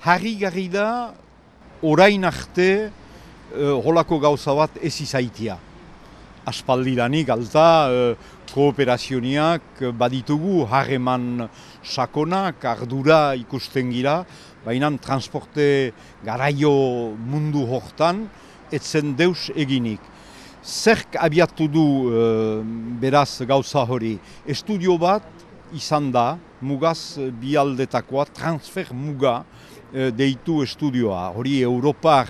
harri garri da orain arte uh, holako gauza bat ez izaitia. Aspaldidanik alta uh, kooperazioniak baditugu harreman sakonak, ardura ikusten gira, baina transporte garaio mundu hortan, etzen deus eginik. Zerk abiatu du beraz gauza hori, estudio bat izan da, mugaz bialdetakoa, transfer muga, Eh, deitu estudioa. Hori Europar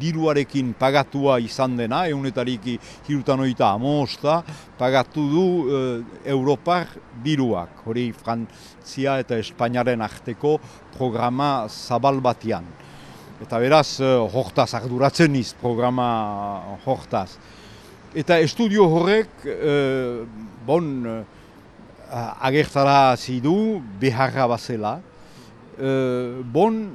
diruarekin pagatua izan dena, eunetarik hirutan oita amosta, pagatu du uh, Europar diruak. Hori Frantzia eta Espainiaren arteko programa zabal batian. Eta beraz, uh, hortaz arduratzen iz programa hortaz. Eta estudio horrek, uh, bon, agertara zidu, beharra bazela, uh, bon,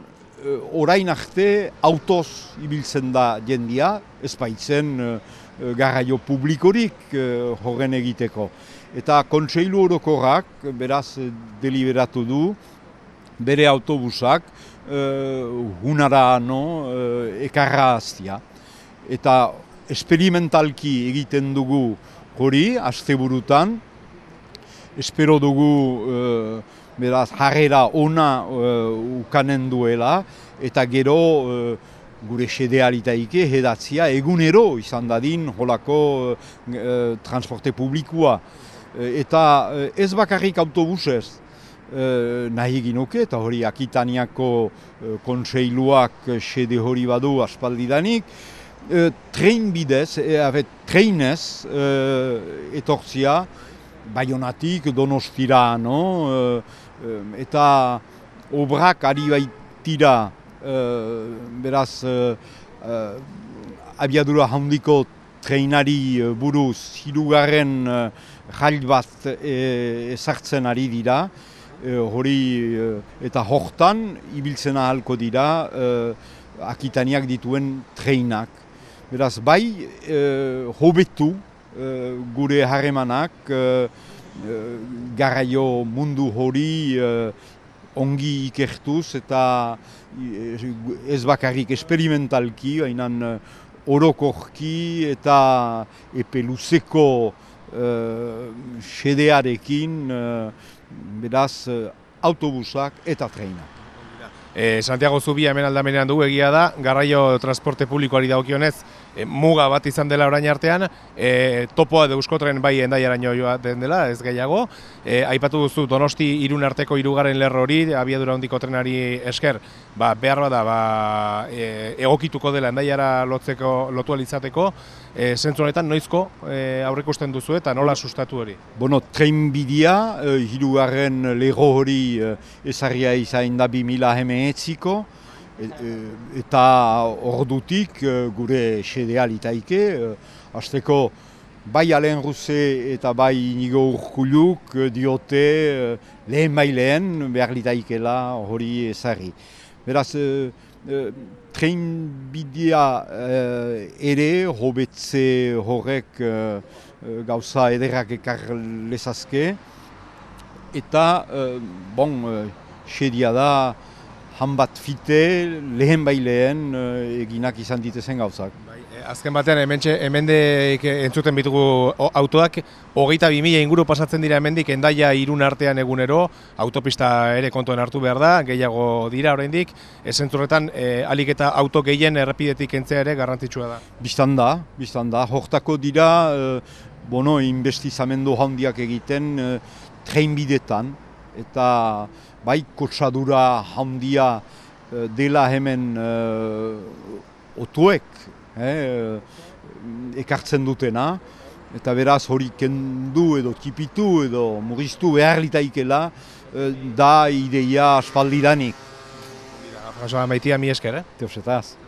orain arte autoz ibiltzen da jendia, ez baitzen uh, garraio publikorik horren egiteko. Eta kontseilu orokorrak, beraz, deliberatu du, bere autobusak, hunara no, ekarra aztia. Eta esperimentalki egiten dugu hori, asteburutan, espero dugu beraz jarrera ona uh, ukanen duela eta gero uh, gure sedealitaike hedatzia egunero izan dadin holako uh, transporte publikoa. eta ez bakarrik autobusez uh, nahi ginoke eta hori akitaniako uh, kontseiluak sede hori badu aspaldidanik, uh, tren bidez, e, treinez uh, etortzia, Baionatik, Donostira, no? eta obrak ari baitira beraz abiadura handiko treinari buruz hirugarren jail bat ezartzen ari dira hori eta hortan ibiltzen ahalko dira akitaniak dituen treinak. Beraz, bai, hobetu gure harremanak, uh, garraio mundu hori ongi ikertuz eta ez bakarrik esperimentalki, hainan uh, orokorki eta epe luzeko sedearekin uh, beraz autobusak eta treina. E, Santiago Zubia hemen aldamenean dugu egia da, garraio transporte publikoari dagokionez muga bat izan dela orain artean, e, topoa euskotren bai endaiaraino joa dela, ez gehiago. E, aipatu duzu Donosti irun arteko irugaren lerro hori, abiadura hondiko trenari esker, ba, behar bada ba, e, egokituko dela endaiara lotzeko, lotu alizateko, e, zentzu honetan noizko e, aurrikusten duzu eta nola sustatu hori? Bueno, tren bidea, e, hirugarren lerro hori e, ezarria izan da bi mila hemeetziko, E, e, eta ordutik e, gure sedea litaike, hasteko bai alen ruze eta bai nigo urkuluk diote lehen lehen behar litaikela hori ezari. Beraz, tren bidea ere hobetze horrek gauza ederrak ekar lezazke eta bon, sedia da han bat fite lehen bai lehen uh, eginak izan ditezen gauzak. Bai, eh, azken batean hementxe hemendek entzuten bitugu autoak hogeita bi mila inguru pasatzen dira hemendik endaia irun artean egunero autopista ere kontuen hartu behar da, gehiago dira oraindik, esentzurretan e, eh, alik eta auto gehien errepidetik entzea ere garrantzitsua da. Bistan da, bistan da, hortako dira, uh, bono, investizamendu handiak egiten uh, treinbidetan, eta bai kotsadura handia eh, dela hemen uh, otuek eh, ekartzen dutena eta beraz hori kendu edo tipitu edo mugiztu behar litaikela da ideia aspaldidanik. François Maitia, mi esker, eh? Teosetaz.